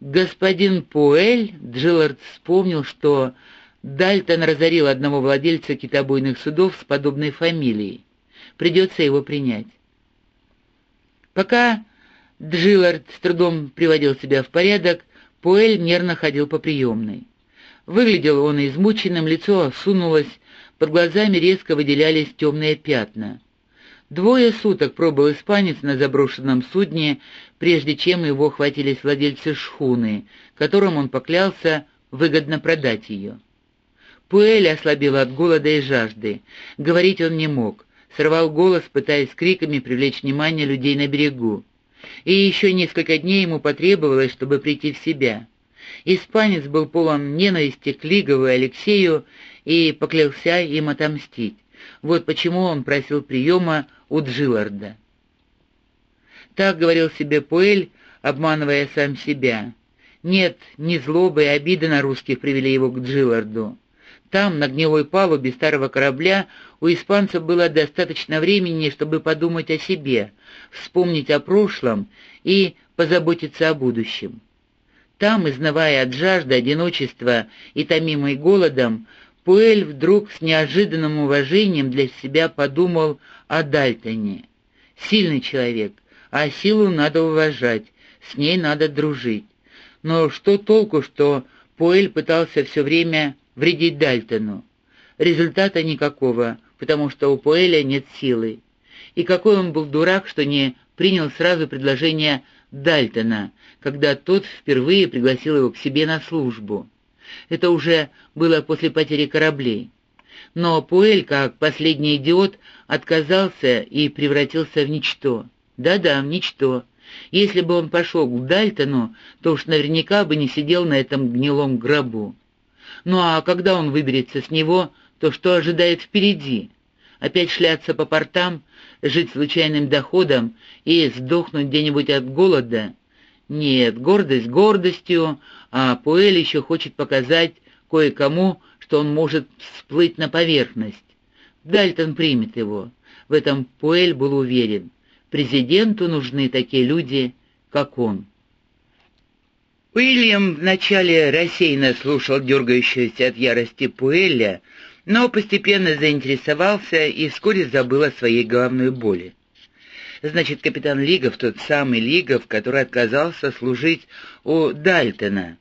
Господин Пуэль, Джиллард вспомнил, что Дальтон разорил одного владельца китобойных судов с подобной фамилией. Придется его принять. Пока Джиллард с трудом приводил себя в порядок, Пуэль нервно ходил по приемной. Выглядел он измученным, лицо осунулось, под глазами резко выделялись темные пятна. Двое суток пробыл испанец на заброшенном судне, прежде чем его хватились владельцы шхуны, которым он поклялся выгодно продать ее. Пуэль ослабел от голода и жажды. Говорить он не мог. Сорвал голос, пытаясь криками привлечь внимание людей на берегу. И еще несколько дней ему потребовалось, чтобы прийти в себя. Испанец был полон ненависти к Лигову и Алексею и поклялся им отомстить. Вот почему он просил приема у Джилларда. Так говорил себе Пуэль, обманывая сам себя. Нет, не злоба и обида на русских привели его к Джилларду. Там, на гнилой палубе старого корабля, у испанцев было достаточно времени, чтобы подумать о себе, вспомнить о прошлом и позаботиться о будущем. Там, изнывая от жажды, одиночества и томимой голодом, Пуэль вдруг с неожиданным уважением для себя подумал о Дальтоне. Сильный человек, а силу надо уважать, с ней надо дружить. Но что толку, что Пуэль пытался все время вредить Дальтону? Результата никакого, потому что у Пуэля нет силы. И какой он был дурак, что не принял сразу предложение Дальтона, когда тот впервые пригласил его к себе на службу. Это уже было после потери кораблей. Но Пуэль, как последний идиот, отказался и превратился в ничто. Да-да, в ничто. Если бы он пошел к Дальтону, то уж наверняка бы не сидел на этом гнилом гробу. Ну а когда он выберется с него, то что ожидает впереди? Опять шляться по портам, жить случайным доходом и сдохнуть где-нибудь от голода? Нет, гордость гордостью, а Пуэль еще хочет показать кое-кому, что он может всплыть на поверхность. Дальтон примет его. В этом Пуэль был уверен. Президенту нужны такие люди, как он. Уильям вначале рассеянно слушал дергающегося от ярости Пуэля, но постепенно заинтересовался и вскоре забыл о своей головной боли. Значит, капитан Лигов, тот самый Лигов, который отказался служить у Дальтона,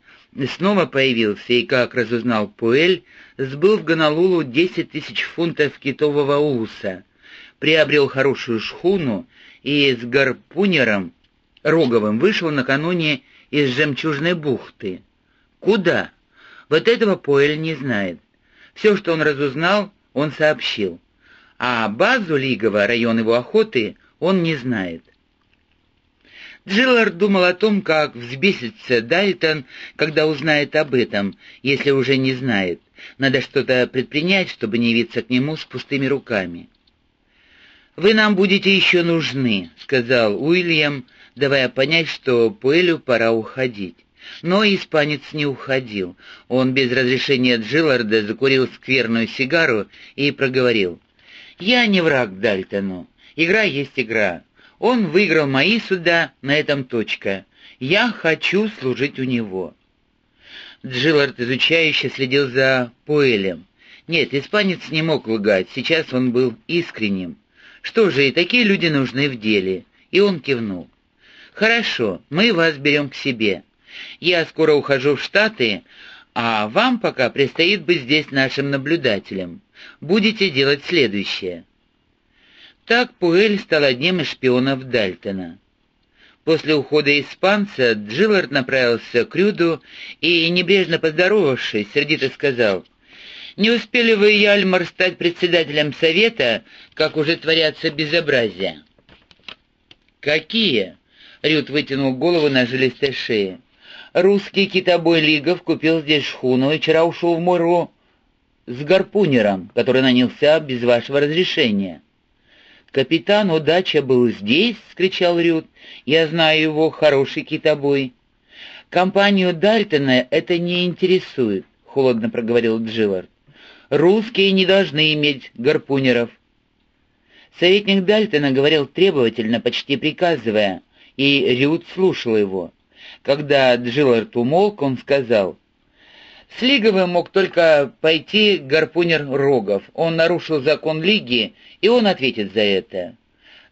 снова появился и, как разузнал Пуэль, сбыл в Гонолулу 10 тысяч фунтов китового уса, приобрел хорошую шхуну и с гарпунером Роговым вышел накануне из Жемчужной бухты. Куда? Вот этого Пуэль не знает. Все, что он разузнал, он сообщил. А базу Лигова, район его охоты, он не знает. Джиллард думал о том, как взбесится Дайтон, когда узнает об этом, если уже не знает. Надо что-то предпринять, чтобы не явиться к нему с пустыми руками. «Вы нам будете еще нужны», — сказал Уильям, давая понять, что Пуэлю пора уходить. Но испанец не уходил. Он без разрешения Джилларда закурил скверную сигару и проговорил. «Я не враг Дальтону. Игра есть игра. Он выиграл мои суда, на этом точка. Я хочу служить у него». Джиллард изучающе следил за Пуэлем. Нет, испанец не мог лгать, сейчас он был искренним. Что же, и такие люди нужны в деле. И он кивнул. «Хорошо, мы вас берем к себе. Я скоро ухожу в Штаты, а вам пока предстоит быть здесь нашим наблюдателем. Будете делать следующее. Так Пуэль стал одним из шпионов Дальтона. После ухода испанца Джиллард направился к Рюду и, небрежно поздоровавшись, сердито сказал, «Не успели вы, Яльмар, стать председателем совета, как уже творятся безобразия?» «Какие?» — Рюд вытянул голову на жилистой шее. «Русский китобой Лигов купил здесь шхуну и вчера ушел в Муру с гарпунером, который нанялся без вашего разрешения». «Капитан Удача был здесь?» — скричал Рют. «Я знаю его, хороший китобой». «Компанию Дальтона это не интересует», — холодно проговорил Джиллард. «Русские не должны иметь гарпунеров». Советник Дальтона говорил требовательно, почти приказывая, и Рют слушал его. Когда Джиллард умолк, он сказал, «С Лиговым мог только пойти гарпунер Рогов. Он нарушил закон Лиги, и он ответит за это».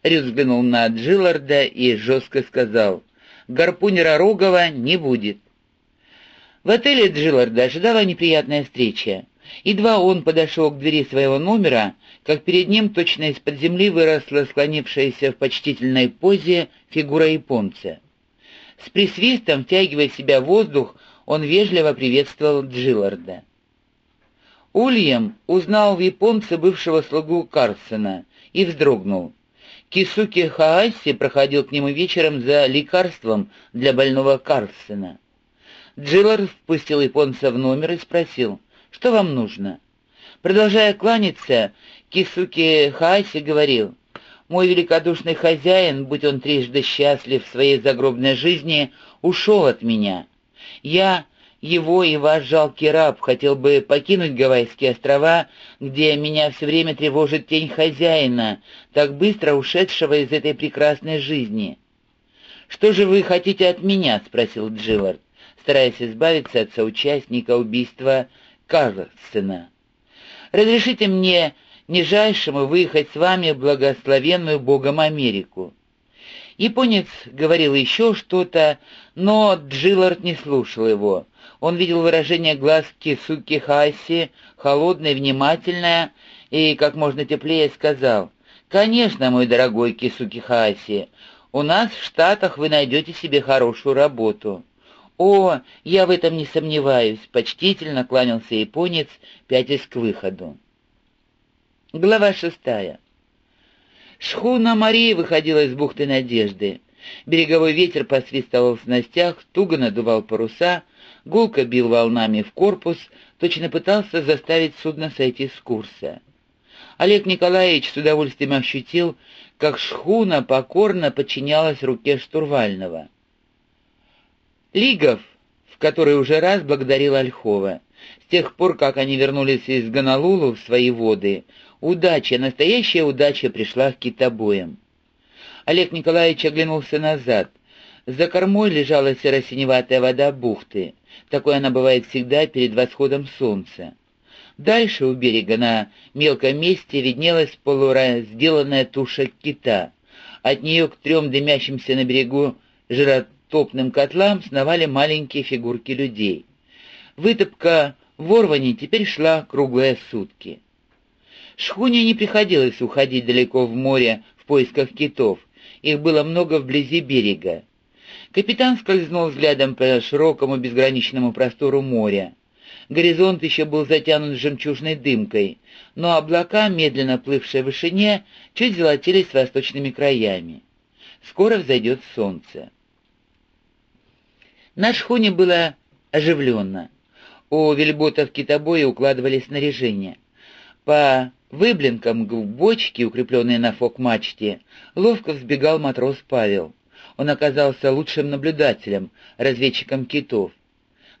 Рюс взглянул на Джилларда и жестко сказал, «Гарпунера Рогова не будет». В отеле Джилларда ожидала неприятная встреча. Едва он подошел к двери своего номера, как перед ним точно из-под земли выросла склонившаяся в почтительной позе фигура японца. С присвистом, втягивая в себя воздух, он вежливо приветствовал Джилларда. Ульям узнал в японце бывшего слугу Карсона и вздрогнул. Кисуки Хааси проходил к нему вечером за лекарством для больного Карсона. Джиллард впустил японца в номер и спросил, что вам нужно? Продолжая кланяться, Кисуки Хааси говорил, «Мой великодушный хозяин, будь он трижды счастлив в своей загробной жизни, ушел от меня. Я, его и ваш жалкий раб, хотел бы покинуть Гавайские острова, где меня все время тревожит тень хозяина, так быстро ушедшего из этой прекрасной жизни». «Что же вы хотите от меня?» — спросил Джиллард, стараясь избавиться от соучастника убийства Карлсона. «Разрешите мне нижайшему выехать с вами в благословенную Богом Америку». Японец говорил еще что-то, но Джиллард не слушал его. Он видел выражение глаз Кисуки Хаси, холодное, внимательное, и как можно теплее сказал, «Конечно, мой дорогой Кисуки Хаси, у нас в Штатах вы найдете себе хорошую работу». «О, я в этом не сомневаюсь», — почтительно кланялся японец, пятясь к выходу. Глава шестая. Шхуна Марии выходила из бухты Надежды. Береговой ветер посвистывал в снастях, туго надувал паруса, гулко бил волнами в корпус, точно пытался заставить судно сойти с курса. Олег Николаевич с удовольствием ощутил, как шхуна покорно подчинялась руке штурвального. Лигов, в который уже раз благодарил Ольхова. С тех пор, как они вернулись из Гонолулу в свои воды, удача, настоящая удача пришла к китобоям. Олег Николаевич оглянулся назад. За кормой лежала серо-синеватая вода бухты. Такой она бывает всегда перед восходом солнца. Дальше у берега на мелком месте виднелась полуразделанная туша кита. От нее к трем дымящимся на берегу жирот топным котлам сновали маленькие фигурки людей. Вытопка в Орване теперь шла круглые сутки. Шхуне не приходилось уходить далеко в море в поисках китов, их было много вблизи берега. Капитан скользнул взглядом по широкому безграничному простору моря. Горизонт еще был затянут жемчужной дымкой, но облака, медленно плывшие в вышине, чуть золотились восточными краями. Скоро взойдет солнце. На шхуне было оживленно. У вельботов китобоя укладывали снаряжение. По выблинкам к бочке, укрепленной на фок-мачте, ловко взбегал матрос Павел. Он оказался лучшим наблюдателем, разведчиком китов.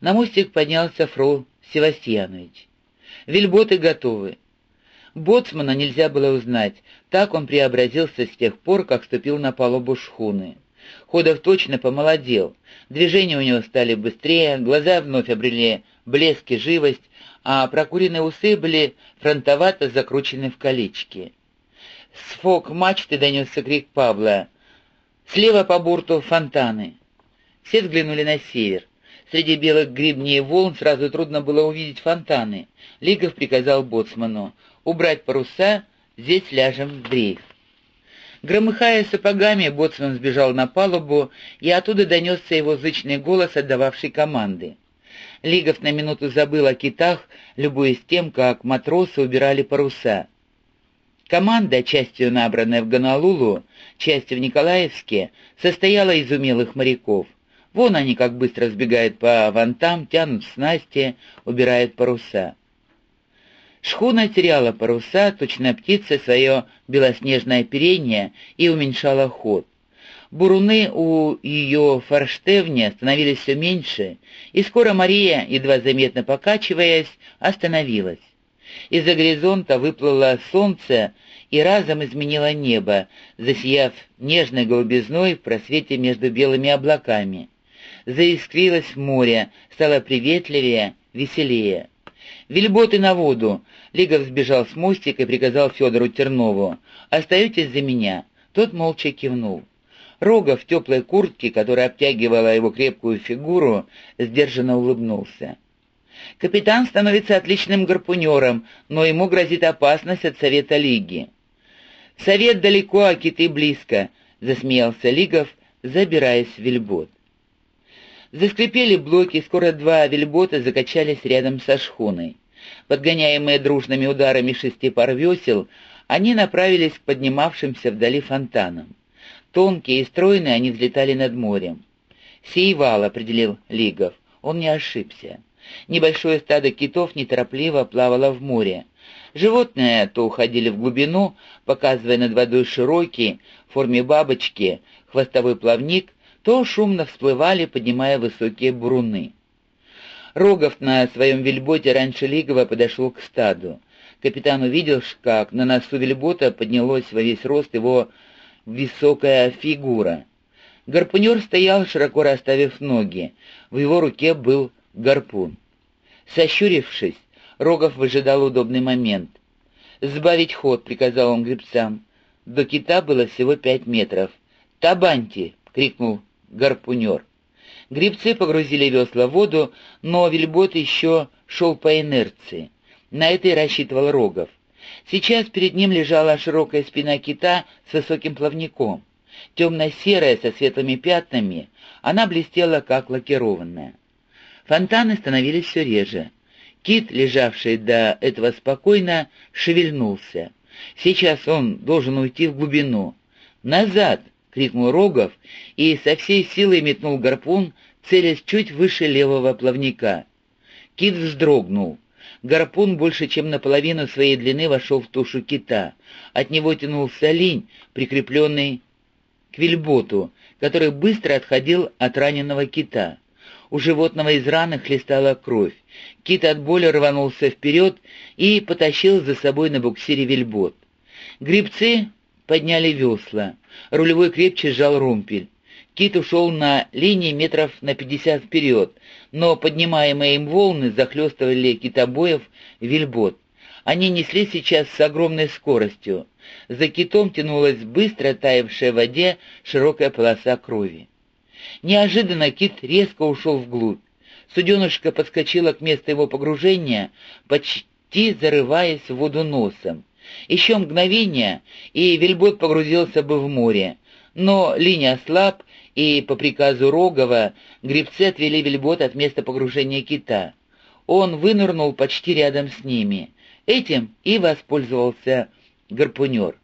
На мостик поднялся фрол Севастьянович. Вельботы готовы. Боцмана нельзя было узнать, так он преобразился с тех пор, как ступил на палубу шхуны. Ходов точно помолодел, движения у него стали быстрее, глаза вновь обрели блеск и живость, а прокуренные усы были фронтовато закручены в колечки. С фок мачты донесся крик Павла. Слева по борту фонтаны. Все взглянули на север. Среди белых грибней волн сразу трудно было увидеть фонтаны. Лигов приказал боцману убрать паруса, здесь ляжем в дрейф. Громыхая сапогами, боцман сбежал на палубу, и оттуда донесся его зычный голос, отдававший команды. Лигов на минуту забыл о китах, любуясь тем, как матросы убирали паруса. Команда, частью набранная в Гонолулу, частью в Николаевске, состояла из умелых моряков. Вон они как быстро сбегают по вантам, тянут снасти, убирают паруса. Шхуна теряла паруса, точно птица свое белоснежное оперение и уменьшала ход. Буруны у ее форштевня становились все меньше, и скоро Мария, едва заметно покачиваясь, остановилась. Из-за горизонта выплыло солнце и разом изменило небо, засияв нежной голубизной в просвете между белыми облаками. Заискрилось море, стало приветливее, веселее. «Вельботы на воду!» Лигов сбежал с мостика и приказал Федору Тернову. «Остаетесь за меня!» Тот молча кивнул. Рога в теплой куртке, которая обтягивала его крепкую фигуру, сдержанно улыбнулся. «Капитан становится отличным гарпунером, но ему грозит опасность от Совета Лиги». «Совет далеко, а киты близко», — засмеялся Лигов, забираясь в вельбот. Заскрипели блоки, скоро два вельбота закачались рядом со шхуной. Подгоняемые дружными ударами шести пар весел, они направились к поднимавшимся вдали фонтанам. Тонкие и стройные они взлетали над морем. «Сейвал», — определил Лигов. Он не ошибся. Небольшое стадо китов неторопливо плавало в море. Животные то уходили в глубину, показывая над водой широкий, в форме бабочки, хвостовой плавник, то шумно всплывали, поднимая высокие буруны. Рогов на своем вельботе раньше Лигова подошел к стаду. Капитан увидел, как на носу вельбота поднялось во весь рост его высокая фигура. Гарпунер стоял, широко расставив ноги. В его руке был гарпун. Сощурившись, Рогов выжидал удобный момент. «Сбавить ход», — приказал он гребцам. До кита было всего пять метров. «Табаньте!» — крикнул гарпунер. Гребцы погрузили весла в воду, но вельбот еще шел по инерции. На это и рассчитывал Рогов. Сейчас перед ним лежала широкая спина кита с высоким плавником. Темно-серая, со светлыми пятнами, она блестела, как лакированная. Фонтаны становились все реже. Кит, лежавший до этого спокойно, шевельнулся. Сейчас он должен уйти в глубину. «Назад!» крикнул Рогов и со всей силой метнул гарпун, целясь чуть выше левого плавника. Кит вздрогнул. Гарпун больше чем наполовину своей длины вошел в тушу кита. От него тянулся линь, прикрепленный к вельботу, который быстро отходил от раненого кита. У животного из раны хлестала кровь. Кит от боли рванулся вперед и потащил за собой на буксире вельбот. Грибцы подняли весла. Рулевой крепче сжал румпель. Кит ушел на линии метров на пятьдесят вперед, но поднимаемые им волны захлестывали китобоев вельбот. Они несли сейчас с огромной скоростью. За китом тянулась быстро таявшая в воде широкая полоса крови. Неожиданно кит резко ушел вглубь. Суденышко подскочило к месту его погружения, почти зарываясь в воду носом. Еще мгновение, и вельбот погрузился бы в море, но линия ослаб, и по приказу Рогова гребцы отвели вельбот от места погружения кита. Он вынырнул почти рядом с ними. Этим и воспользовался гарпунер.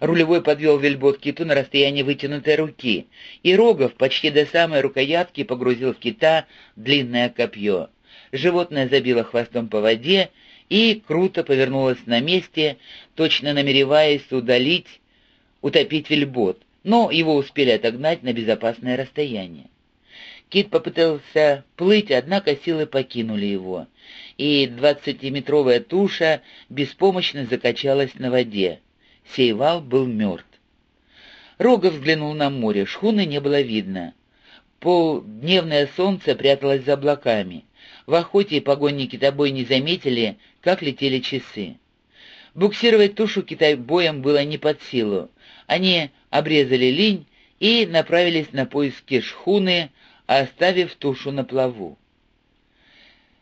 Рулевой подвел вельбот киту на расстоянии вытянутой руки, и Рогов почти до самой рукоятки погрузил в кита длинное копье. Животное забило хвостом по воде, и круто повернулась на месте, точно намереваясь удалить, утопить вельбот, но его успели отогнать на безопасное расстояние. Кит попытался плыть, однако силы покинули его, и двадцатиметровая туша беспомощно закачалась на воде. Сейвал был мертв. Рогов взглянул на море, шхуны не было видно. Полдневное солнце пряталось за облаками. В охоте и погоне китобой не заметили, как летели часы. Буксировать тушу китобоем было не под силу. Они обрезали линь и направились на поиски шхуны, оставив тушу на плаву.